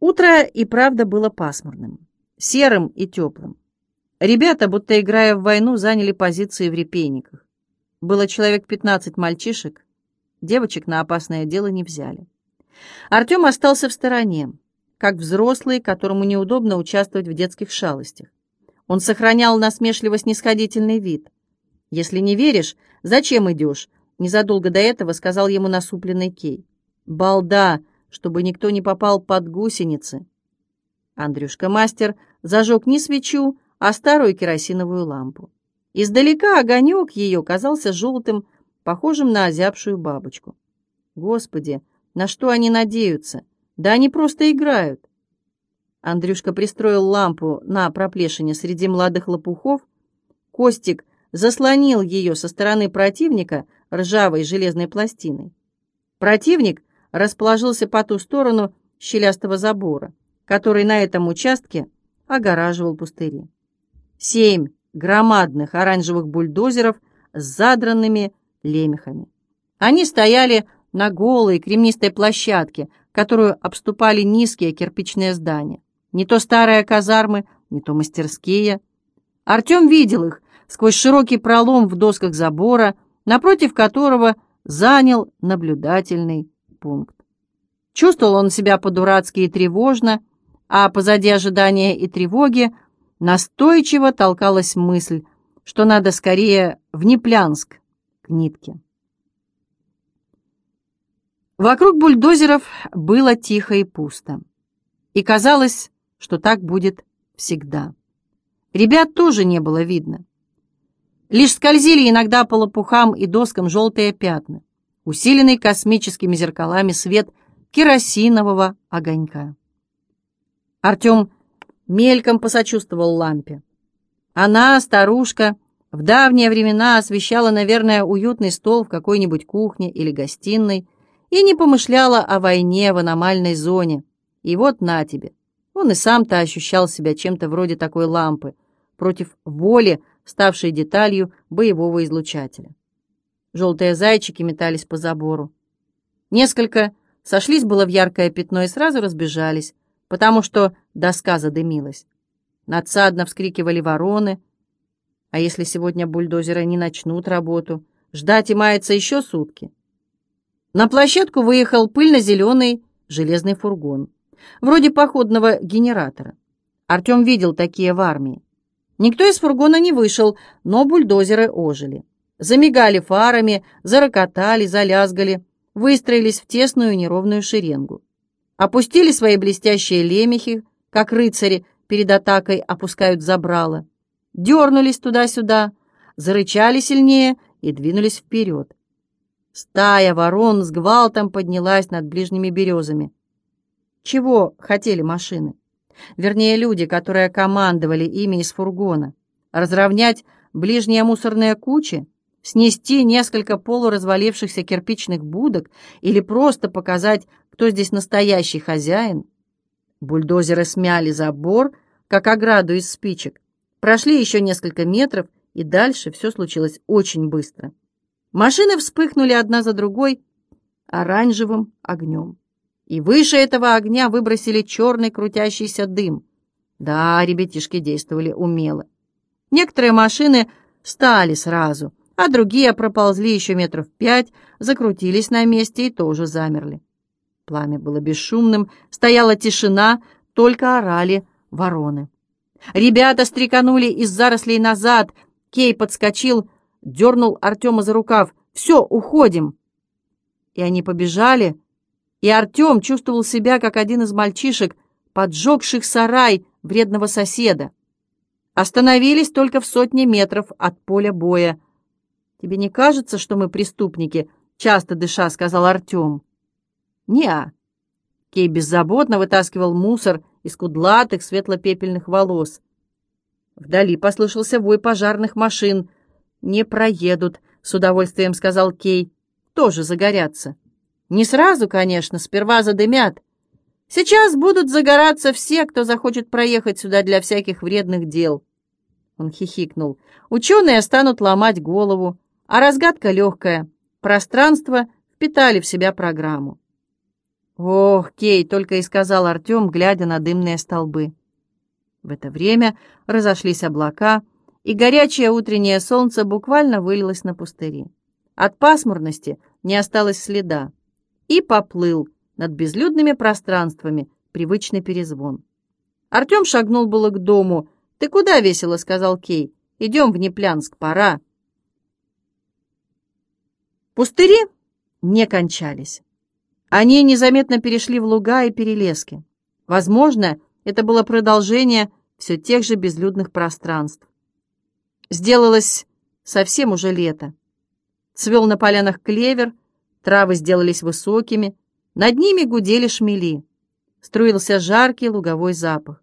Утро и правда было пасмурным, серым и теплым. Ребята, будто играя в войну, заняли позиции в репейниках. Было человек 15 мальчишек, девочек на опасное дело не взяли. Артем остался в стороне, как взрослый, которому неудобно участвовать в детских шалостях. Он сохранял насмешливо-снисходительный вид. «Если не веришь, зачем идешь?» Незадолго до этого сказал ему насупленный Кей. «Балда!» Чтобы никто не попал под гусеницы. Андрюшка-мастер зажег не свечу, а старую керосиновую лампу. Издалека огонек ее казался желтым, похожим на озябшую бабочку. Господи, на что они надеются? Да они просто играют. Андрюшка пристроил лампу на проплешине среди молодых лопухов. Костик заслонил ее со стороны противника ржавой железной пластиной. Противник расположился по ту сторону щелястого забора, который на этом участке огораживал пустыри. Семь громадных оранжевых бульдозеров с задранными лемехами. Они стояли на голой кремнистой площадке, которую обступали низкие кирпичные здания. Не то старые казармы, не то мастерские. Артем видел их сквозь широкий пролом в досках забора, напротив которого занял наблюдательный пункт. Чувствовал он себя по-дурацки и тревожно, а позади ожидания и тревоги настойчиво толкалась мысль, что надо скорее в Неплянск, к нитке. Вокруг бульдозеров было тихо и пусто. И казалось, что так будет всегда. Ребят тоже не было видно. Лишь скользили иногда по лопухам и доскам желтые пятна. Усиленный космическими зеркалами свет керосинового огонька. Артем мельком посочувствовал лампе. Она, старушка, в давние времена освещала, наверное, уютный стол в какой-нибудь кухне или гостиной и не помышляла о войне в аномальной зоне. И вот на тебе. Он и сам-то ощущал себя чем-то вроде такой лампы, против воли, ставшей деталью боевого излучателя. Желтые зайчики метались по забору. Несколько сошлись было в яркое пятно и сразу разбежались, потому что доска задымилась. Надсадно вскрикивали вороны. А если сегодня бульдозеры не начнут работу, ждать и мается еще сутки. На площадку выехал пыльно-зеленый железный фургон, вроде походного генератора. Артем видел такие в армии. Никто из фургона не вышел, но бульдозеры ожили. Замигали фарами, зарокотали, залязгали, выстроились в тесную неровную шеренгу. Опустили свои блестящие лемехи, как рыцари перед атакой опускают забрало. Дернулись туда-сюда, зарычали сильнее и двинулись вперед. Стая ворон с гвалтом поднялась над ближними березами. Чего хотели машины? Вернее, люди, которые командовали ими из фургона. Разровнять ближние мусорные кучи? Снести несколько полуразвалившихся кирпичных будок или просто показать, кто здесь настоящий хозяин. Бульдозеры смяли забор, как ограду из спичек, прошли еще несколько метров, и дальше все случилось очень быстро. Машины вспыхнули одна за другой оранжевым огнем. И выше этого огня выбросили черный крутящийся дым. Да, ребятишки действовали умело. Некоторые машины стали сразу, а другие проползли еще метров пять, закрутились на месте и тоже замерли. Пламя было бесшумным, стояла тишина, только орали вороны. Ребята стреканули из зарослей назад. Кей подскочил, дернул Артема за рукав. «Все, уходим!» И они побежали, и Артем чувствовал себя, как один из мальчишек, поджегших сарай вредного соседа. Остановились только в сотне метров от поля боя. «Тебе не кажется, что мы преступники?» — часто дыша сказал Артем. «Не-а». Кей беззаботно вытаскивал мусор из кудлатых светло-пепельных волос. Вдали послышался вой пожарных машин. «Не проедут», — с удовольствием сказал Кей. «Тоже загорятся». «Не сразу, конечно, сперва задымят. Сейчас будут загораться все, кто захочет проехать сюда для всяких вредных дел». Он хихикнул. «Ученые станут ломать голову, а разгадка легкая. Пространство впитали в себя программу. «Ох, Кей!» — только и сказал Артем, глядя на дымные столбы. В это время разошлись облака, и горячее утреннее солнце буквально вылилось на пустыри. От пасмурности не осталось следа. И поплыл над безлюдными пространствами привычный перезвон. Артем шагнул было к дому. «Ты куда весело?» — сказал Кей. «Идем в Неплянск, пора». Пустыри не кончались. Они незаметно перешли в луга и перелески. Возможно, это было продолжение все тех же безлюдных пространств. Сделалось совсем уже лето. Цвел на полянах клевер, травы сделались высокими, над ними гудели шмели. Струился жаркий луговой запах.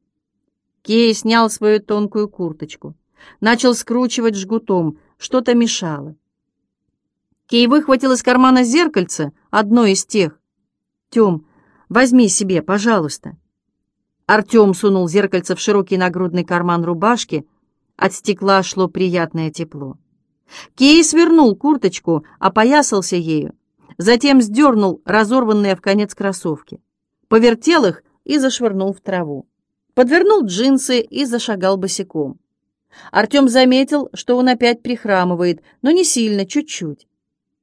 Кей снял свою тонкую курточку. Начал скручивать жгутом, что-то мешало. Кей выхватил из кармана зеркальце, одно из тех. «Тем, возьми себе, пожалуйста». Артем сунул зеркальце в широкий нагрудный карман рубашки. От стекла шло приятное тепло. Кей свернул курточку, опоясался ею. Затем сдернул разорванные в конец кроссовки. Повертел их и зашвырнул в траву. Подвернул джинсы и зашагал босиком. Артем заметил, что он опять прихрамывает, но не сильно, чуть-чуть.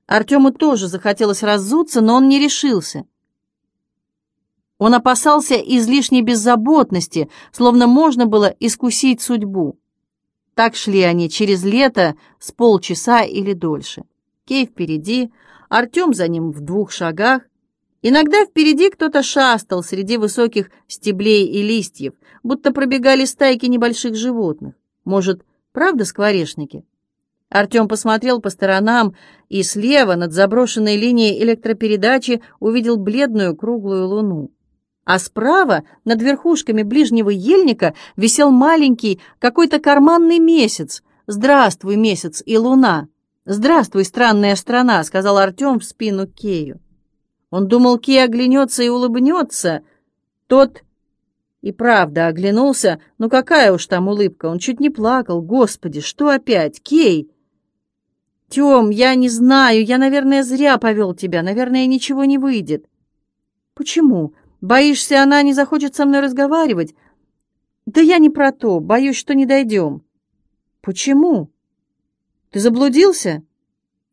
Артему тоже захотелось разуться, но он не решился. Он опасался излишней беззаботности, словно можно было искусить судьбу. Так шли они через лето с полчаса или дольше. Кей впереди, Артем за ним в двух шагах. Иногда впереди кто-то шастал среди высоких стеблей и листьев, будто пробегали стайки небольших животных. Может, правда скворечники? Артем посмотрел по сторонам и слева, над заброшенной линией электропередачи, увидел бледную круглую луну а справа, над верхушками ближнего ельника, висел маленький какой-то карманный месяц. «Здравствуй, месяц и луна!» «Здравствуй, странная страна!» — сказал Артем в спину Кею. Он думал, Кей оглянется и улыбнется. Тот и правда оглянулся, ну какая уж там улыбка, он чуть не плакал. Господи, что опять? Кей! Тем, я не знаю, я, наверное, зря повел тебя, наверное, ничего не выйдет. Почему? Боишься, она не захочет со мной разговаривать? Да я не про то, боюсь, что не дойдем. Почему? Ты заблудился?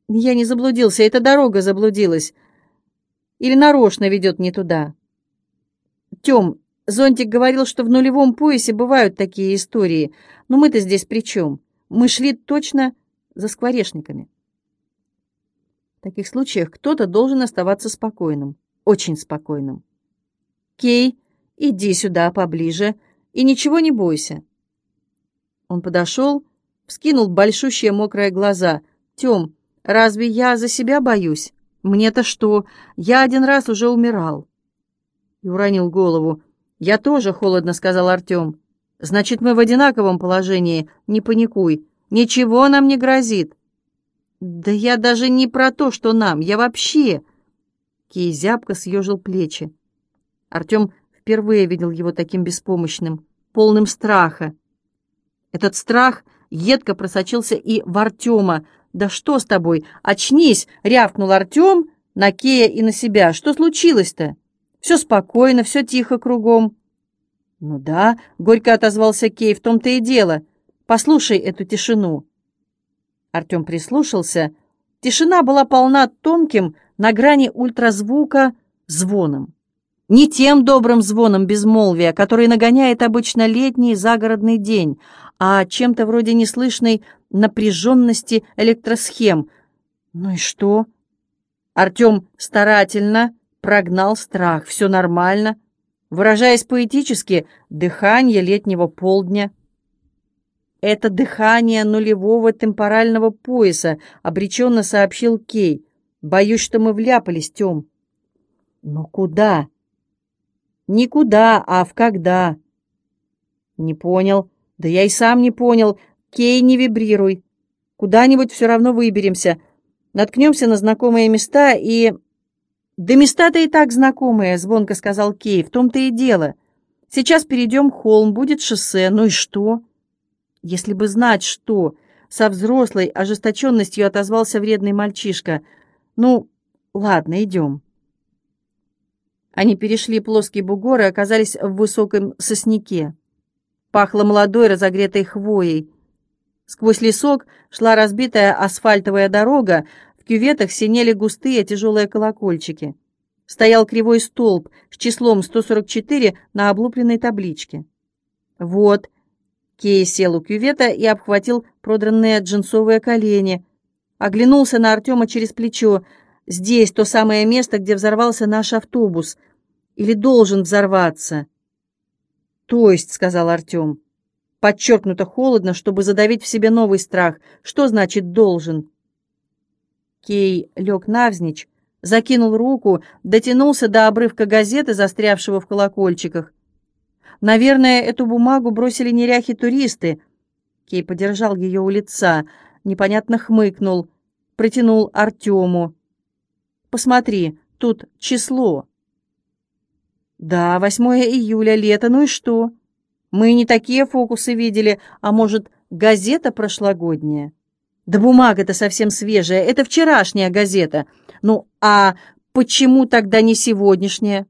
Я не заблудился, эта дорога заблудилась. Или нарочно ведет не туда. Тем, Зонтик говорил, что в нулевом поясе бывают такие истории. Но мы-то здесь при чем? Мы шли точно за скворечниками. В таких случаях кто-то должен оставаться спокойным, очень спокойным. «Кей, иди сюда поближе и ничего не бойся». Он подошел, вскинул большущие мокрые глаза. «Тем, разве я за себя боюсь? Мне-то что? Я один раз уже умирал». И уронил голову. «Я тоже холодно», — сказал Артем. «Значит, мы в одинаковом положении. Не паникуй. Ничего нам не грозит». «Да я даже не про то, что нам. Я вообще...» Кей зябко съежил плечи. Артем впервые видел его таким беспомощным, полным страха. Этот страх едко просочился и в Артема. «Да что с тобой? Очнись!» — рявкнул Артем на Кея и на себя. «Что случилось-то? Все спокойно, все тихо кругом». «Ну да», — горько отозвался Кей, — «в том-то и дело. Послушай эту тишину». Артем прислушался. Тишина была полна тонким, на грани ультразвука, звоном. Не тем добрым звоном безмолвия, который нагоняет обычно летний загородный день, а чем-то вроде неслышной напряженности электросхем. Ну и что? Артем старательно прогнал страх. Все нормально. Выражаясь поэтически, дыхание летнего полдня. «Это дыхание нулевого темпорального пояса», — обреченно сообщил Кей. «Боюсь, что мы вляпались, Тем». «Но куда?» Никуда, а в когда. Не понял. Да я и сам не понял. Кей, не вибрируй. Куда-нибудь все равно выберемся. Наткнемся на знакомые места и... Да места-то и так знакомые, звонко сказал Кей. В том-то и дело. Сейчас перейдем холм, будет шоссе. Ну и что? Если бы знать, что... Со взрослой ожесточенностью отозвался вредный мальчишка. Ну, ладно, идем. Они перешли плоский бугор и оказались в высоком сосняке. Пахло молодой разогретой хвоей. Сквозь лесок шла разбитая асфальтовая дорога, в кюветах синели густые тяжелые колокольчики. Стоял кривой столб с числом 144 на облупленной табличке. «Вот», Кей сел у кювета и обхватил продранные джинсовые колени. Оглянулся на Артема через плечо. «Здесь то самое место, где взорвался наш автобус. Или должен взорваться?» «То есть», — сказал Артем, — подчеркнуто холодно, чтобы задавить в себе новый страх. «Что значит «должен»?» Кей лег навзничь, закинул руку, дотянулся до обрывка газеты, застрявшего в колокольчиках. Наверное, эту бумагу бросили неряхи-туристы. Кей подержал ее у лица, непонятно хмыкнул, протянул Артему. «Посмотри, тут число». «Да, 8 июля, лето, ну и что? Мы не такие фокусы видели, а может, газета прошлогодняя?» «Да бумага-то совсем свежая, это вчерашняя газета. Ну, а почему тогда не сегодняшняя?»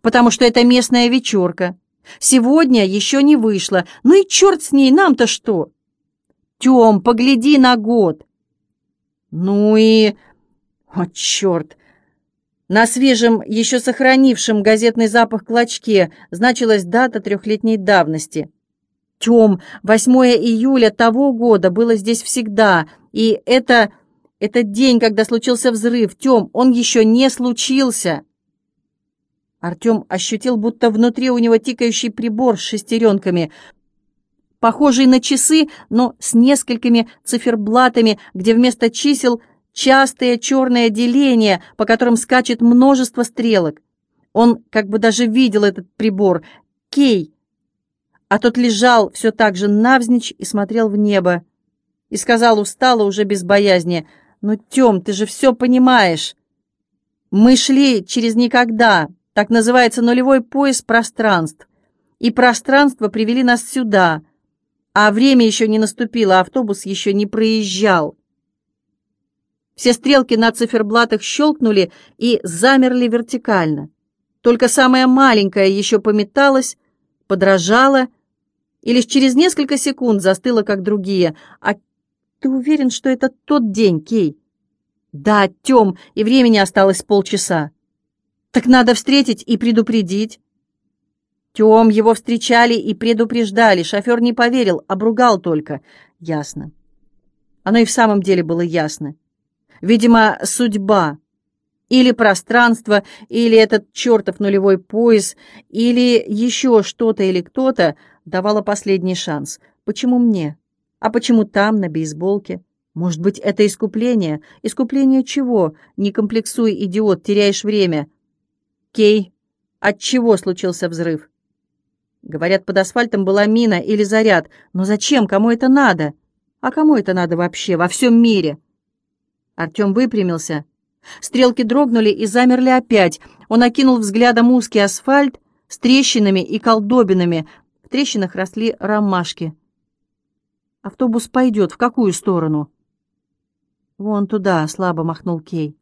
«Потому что это местная вечерка». Сегодня еще не вышло. Ну и черт с ней, нам-то что? Тем, погляди на год. Ну и... О, черт! На свежем, еще сохранившем газетный запах клочке значилась дата трехлетней давности. Тем, 8 июля того года было здесь всегда, и это... Это день, когда случился взрыв. Тем, он еще не случился. Артем ощутил, будто внутри у него тикающий прибор с шестеренками, похожий на часы, но с несколькими циферблатами, где вместо чисел частые черные деления, по которым скачет множество стрелок. Он как бы даже видел этот прибор. Кей! А тот лежал все так же навзничь и смотрел в небо. И сказал устало, уже без боязни, «Ну, Тем, ты же все понимаешь. Мы шли через никогда, так называется нулевой пояс пространств. И пространства привели нас сюда, а время еще не наступило, автобус еще не проезжал. Все стрелки на циферблатах щелкнули и замерли вертикально. Только самая маленькая еще пометалась, подражала, и лишь через несколько секунд застыла, как другие. «А ты уверен, что это тот день, Кей?» «Да, Тем, и времени осталось полчаса». Так надо встретить и предупредить. Тем его встречали и предупреждали. Шофер не поверил, обругал только. Ясно. Оно и в самом деле было ясно. Видимо, судьба. Или пространство, или этот чертов нулевой пояс, или еще что-то или кто-то давало последний шанс. Почему мне? А почему там, на бейсболке? Может быть, это искупление? Искупление чего? Не комплексуй, идиот, теряешь время. Кей, от чего случился взрыв? Говорят, под асфальтом была мина или заряд. Но зачем? Кому это надо? А кому это надо вообще, во всем мире? Артем выпрямился. Стрелки дрогнули и замерли опять. Он окинул взглядом узкий асфальт с трещинами и колдобинами. В трещинах росли ромашки. Автобус пойдет в какую сторону? Вон туда, слабо махнул Кей.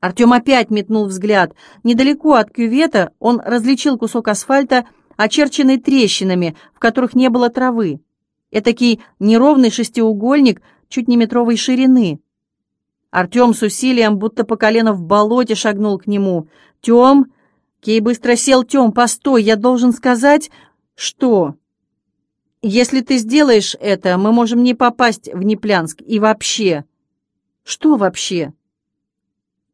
Артем опять метнул взгляд. Недалеко от кювета он различил кусок асфальта, очерченный трещинами, в которых не было травы. Этакий неровный шестиугольник чуть не метровой ширины. Артем с усилием, будто по колено в болоте, шагнул к нему. «Тем!» Кей быстро сел. «Тем, постой, я должен сказать...» «Что?» «Если ты сделаешь это, мы можем не попасть в Неплянск. И вообще...» «Что вообще?»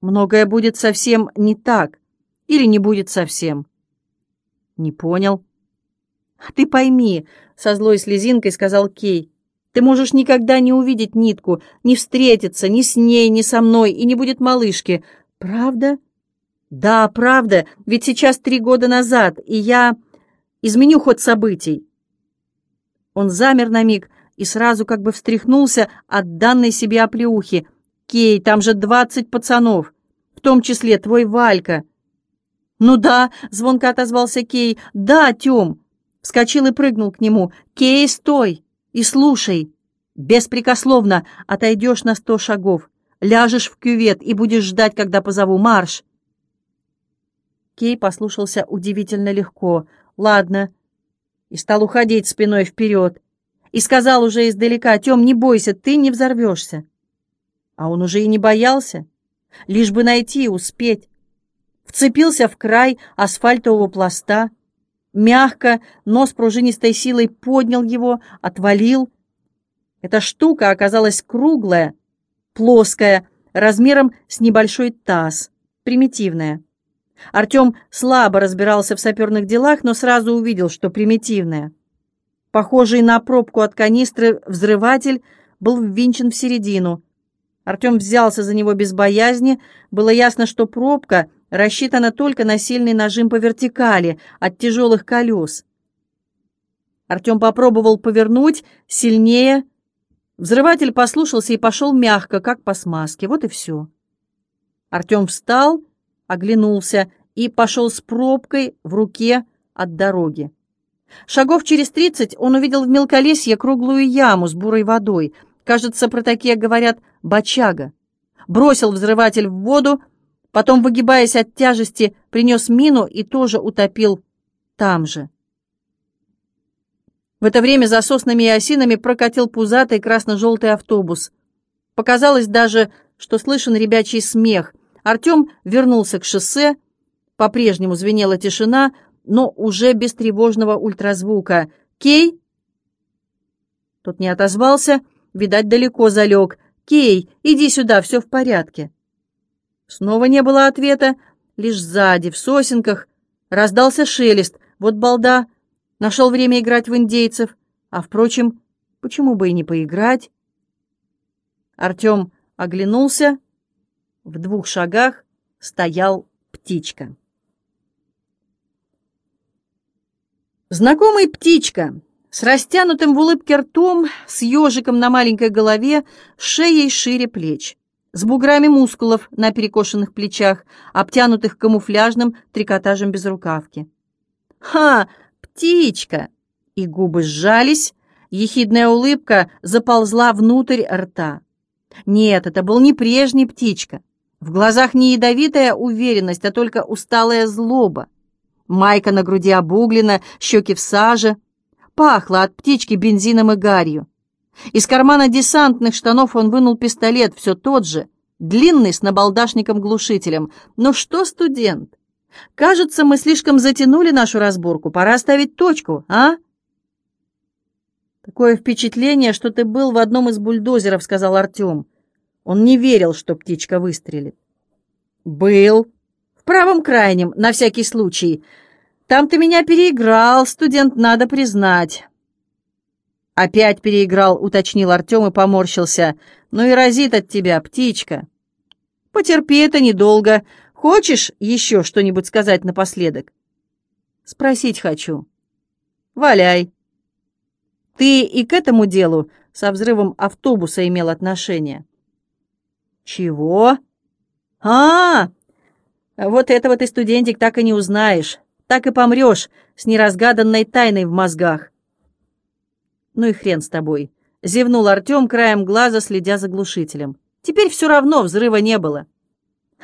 Многое будет совсем не так или не будет совсем. Не понял. А ты пойми, со злой слезинкой сказал Кей. Ты можешь никогда не увидеть нитку, не встретиться ни с ней, ни со мной, и не будет малышки. Правда? Да, правда, ведь сейчас три года назад, и я изменю ход событий. Он замер на миг и сразу как бы встряхнулся от данной себе оплеухи. «Кей, там же двадцать пацанов том числе твой Валька». «Ну да», — звонко отозвался Кей, — «да, Тём». Вскочил и прыгнул к нему. «Кей, стой и слушай. Беспрекословно отойдешь на сто шагов, ляжешь в кювет и будешь ждать, когда позову марш». Кей послушался удивительно легко. «Ладно». И стал уходить спиной вперед. И сказал уже издалека, «Тем, не бойся, ты не взорвешься». А он уже и не боялся. Лишь бы найти и успеть. Вцепился в край асфальтового пласта, мягко, но с пружинистой силой поднял его, отвалил. Эта штука оказалась круглая, плоская, размером с небольшой таз, примитивная. Артем слабо разбирался в саперных делах, но сразу увидел, что примитивная. Похожий на пробку от канистры взрыватель был ввинчен в середину. Артем взялся за него без боязни. Было ясно, что пробка рассчитана только на сильный нажим по вертикали от тяжелых колес. Артем попробовал повернуть сильнее. Взрыватель послушался и пошел мягко, как по смазке. Вот и все. Артем встал, оглянулся и пошел с пробкой в руке от дороги. Шагов через тридцать он увидел в мелколесье круглую яму с бурой водой. Кажется, про такие говорят «бочага». Бросил взрыватель в воду, потом, выгибаясь от тяжести, принес мину и тоже утопил там же. В это время за соснами и осинами прокатил пузатый красно-желтый автобус. Показалось даже, что слышен ребячий смех. Артем вернулся к шоссе. По-прежнему звенела тишина, но уже без тревожного ультразвука. «Кей?» Тот не отозвался, видать, далеко залег. «Кей, иди сюда, все в порядке». Снова не было ответа, лишь сзади, в сосенках, раздался шелест. Вот балда нашел время играть в индейцев. А, впрочем, почему бы и не поиграть? Артем оглянулся. В двух шагах стоял птичка. Знакомый птичка с растянутым в улыбке ртом, с ежиком на маленькой голове, шеей шире плеч, с буграми мускулов на перекошенных плечах, обтянутых камуфляжным трикотажем без рукавки. «Ха! Птичка!» И губы сжались, ехидная улыбка заползла внутрь рта. Нет, это был не прежний птичка. В глазах не ядовитая уверенность, а только усталая злоба. Майка на груди обуглена, щеки в саже. Пахло от птички бензином и гарью. Из кармана десантных штанов он вынул пистолет, все тот же, длинный, с набалдашником-глушителем. «Ну что, студент, кажется, мы слишком затянули нашу разборку. Пора ставить точку, а?» «Такое впечатление, что ты был в одном из бульдозеров», — сказал Артем. Он не верил, что птичка выстрелит. «Был», в правом крайнем, на всякий случай. Там ты меня переиграл, студент, надо признать». «Опять переиграл», — уточнил Артем и поморщился. «Ну и разит от тебя, птичка». «Потерпи это недолго. Хочешь еще что-нибудь сказать напоследок?» «Спросить хочу». «Валяй». «Ты и к этому делу со взрывом автобуса имел отношение?» «Чего?» «А, вот этого ты, студентик, так и не узнаешь. Так и помрешь с неразгаданной тайной в мозгах. Ну и хрен с тобой. Зевнул Артем краем глаза, следя за глушителем. Теперь все равно взрыва не было.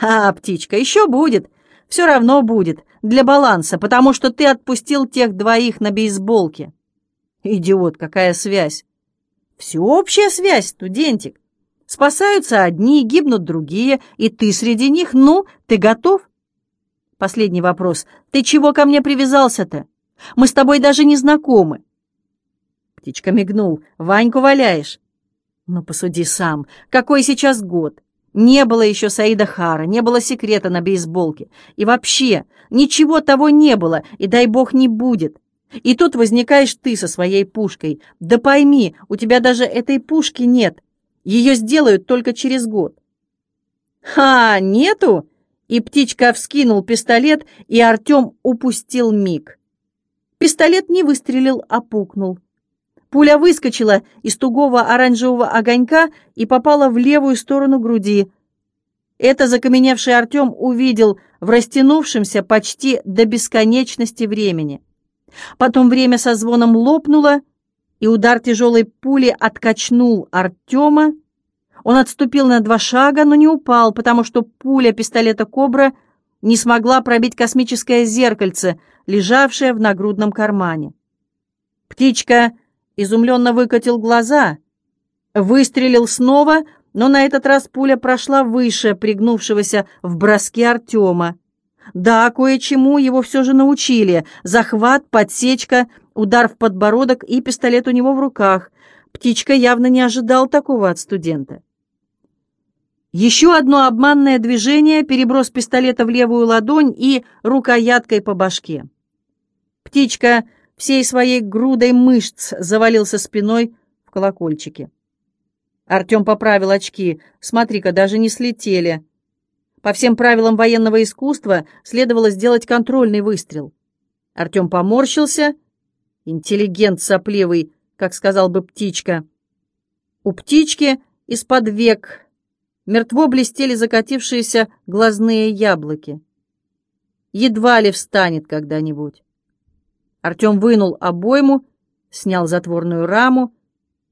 А, птичка, еще будет. Все равно будет. Для баланса, потому что ты отпустил тех двоих на бейсболке. Идиот, какая связь? Всеобщая связь, студентик. Спасаются одни, гибнут другие, и ты среди них. Ну, ты готов? Последний вопрос. Ты чего ко мне привязался-то? Мы с тобой даже не знакомы. Птичка мигнул. Ваньку валяешь? Ну, посуди сам. Какой сейчас год? Не было еще Саида Хара, не было секрета на бейсболке. И вообще, ничего того не было, и дай бог не будет. И тут возникаешь ты со своей пушкой. Да пойми, у тебя даже этой пушки нет. Ее сделают только через год. «Ха, нету?» И птичка вскинул пистолет, и Артем упустил миг. Пистолет не выстрелил, а пукнул. Пуля выскочила из тугого оранжевого огонька и попала в левую сторону груди. Это закаменевший Артем увидел в растянувшемся почти до бесконечности времени. Потом время со звоном лопнуло, и удар тяжелой пули откачнул Артема. Он отступил на два шага, но не упал, потому что пуля пистолета «Кобра» не смогла пробить космическое зеркальце, лежавшее в нагрудном кармане. Птичка изумленно выкатил глаза, выстрелил снова, но на этот раз пуля прошла выше пригнувшегося в броске Артема. Да, кое-чему его все же научили. Захват, подсечка, удар в подбородок и пистолет у него в руках. Птичка явно не ожидал такого от студента. Еще одно обманное движение, переброс пистолета в левую ладонь и рукояткой по башке. Птичка всей своей грудой мышц завалился спиной в колокольчике. Артем поправил очки. Смотри-ка, даже не слетели. По всем правилам военного искусства следовало сделать контрольный выстрел. Артем поморщился. Интеллигент сопливый, как сказал бы птичка. У птички из-под век мертво блестели закатившиеся глазные яблоки. Едва ли встанет когда-нибудь. Артем вынул обойму, снял затворную раму,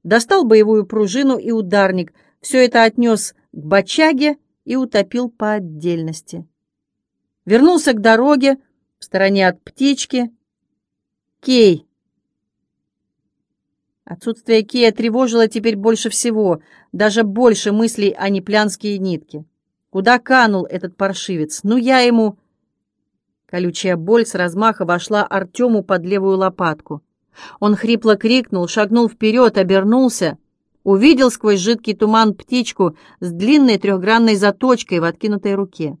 достал боевую пружину и ударник, все это отнес к бочаге и утопил по отдельности. Вернулся к дороге, в стороне от птички. Кей. Отсутствие Кея тревожило теперь больше всего, даже больше мыслей о неплянские нитки. Куда канул этот паршивец? Ну, я ему... Колючая боль с размаха вошла Артему под левую лопатку. Он хрипло крикнул, шагнул вперед, обернулся, увидел сквозь жидкий туман птичку с длинной трехгранной заточкой в откинутой руке.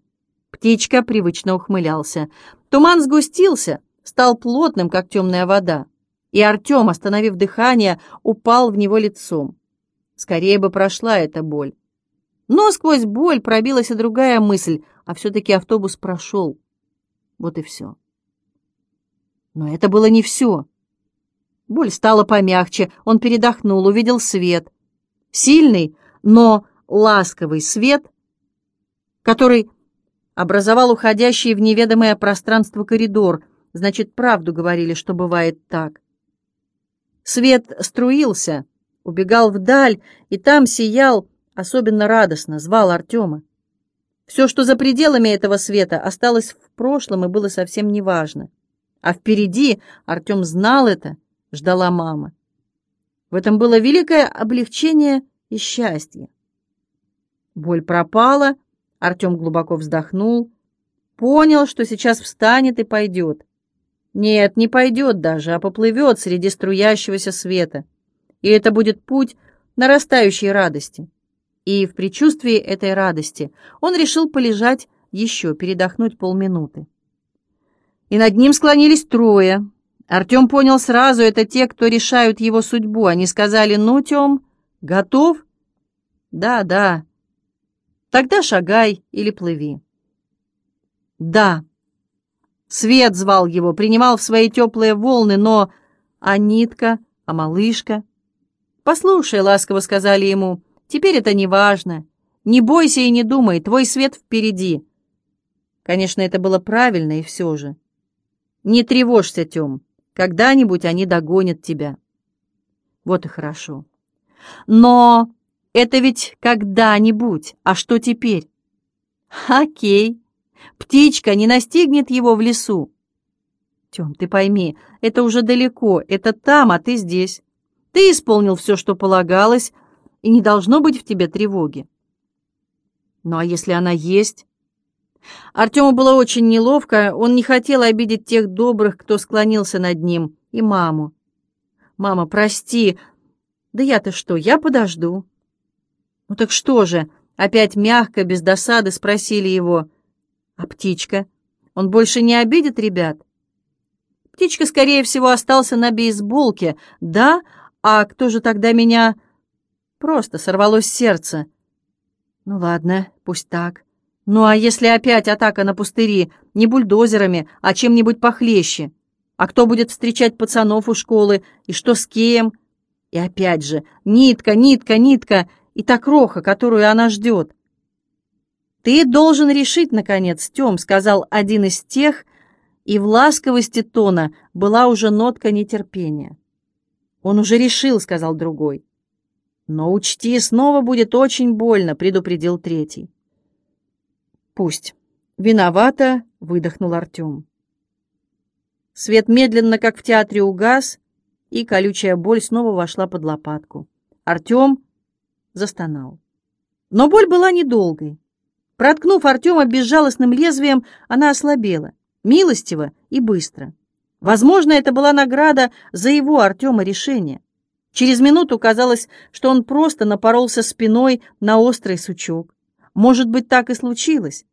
Птичка привычно ухмылялся. Туман сгустился, стал плотным, как темная вода, и Артем, остановив дыхание, упал в него лицом. Скорее бы прошла эта боль. Но сквозь боль пробилась и другая мысль, а все-таки автобус прошел. Вот и все. Но это было не все. Боль стала помягче, он передохнул, увидел свет. Сильный, но ласковый свет, который образовал уходящий в неведомое пространство коридор. Значит, правду говорили, что бывает так. Свет струился, убегал вдаль, и там сиял особенно радостно, звал Артема. Все, что за пределами этого света, осталось в прошлом и было совсем неважно. А впереди, Артем знал это, ждала мама. В этом было великое облегчение и счастье. Боль пропала, Артем глубоко вздохнул, понял, что сейчас встанет и пойдет. Нет, не пойдет даже, а поплывет среди струящегося света. И это будет путь нарастающей радости. И в предчувствии этой радости он решил полежать еще, передохнуть полминуты. И над ним склонились трое. Артем понял сразу, это те, кто решают его судьбу. Они сказали, ну, Тем, готов? Да, да. Тогда шагай или плыви. Да. Свет звал его, принимал в свои теплые волны, но... А нитка, а малышка? «Послушай», — ласково сказали ему, — Теперь это не важно. Не бойся и не думай, твой свет впереди. Конечно, это было правильно и все же. Не тревожься, Тем, когда-нибудь они догонят тебя. Вот и хорошо. Но это ведь когда-нибудь, а что теперь? Окей, птичка не настигнет его в лесу. Тем, ты пойми, это уже далеко, это там, а ты здесь. Ты исполнил все, что полагалось, и не должно быть в тебе тревоги. Ну а если она есть? Артему было очень неловко, он не хотел обидеть тех добрых, кто склонился над ним, и маму. «Мама, прости. Да я-то что, я подожду». «Ну так что же?» — опять мягко, без досады спросили его. «А птичка? Он больше не обидит ребят?» Птичка, скорее всего, остался на бейсболке. «Да? А кто же тогда меня...» Просто сорвалось сердце. Ну ладно, пусть так. Ну а если опять атака на пустыри, не бульдозерами, а чем-нибудь похлеще? А кто будет встречать пацанов у школы? И что с кем? И опять же, нитка, нитка, нитка, и та кроха, которую она ждет. «Ты должен решить, наконец, Тем», — сказал один из тех, и в ласковости тона была уже нотка нетерпения. «Он уже решил», — сказал другой. «Но учти, снова будет очень больно», — предупредил третий. «Пусть. Виновато выдохнул Артем. Свет медленно, как в театре, угас, и колючая боль снова вошла под лопатку. Артем застонал. Но боль была недолгой. Проткнув Артема безжалостным лезвием, она ослабела, милостиво и быстро. Возможно, это была награда за его, Артема, решение. Через минуту казалось, что он просто напоролся спиной на острый сучок. Может быть, так и случилось.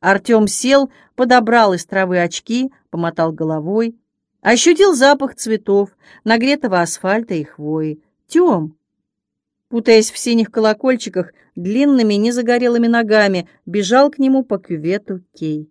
Артем сел, подобрал из травы очки, помотал головой, ощутил запах цветов, нагретого асфальта и хвои. Тем, путаясь в синих колокольчиках, длинными незагорелыми ногами, бежал к нему по кювету Кей.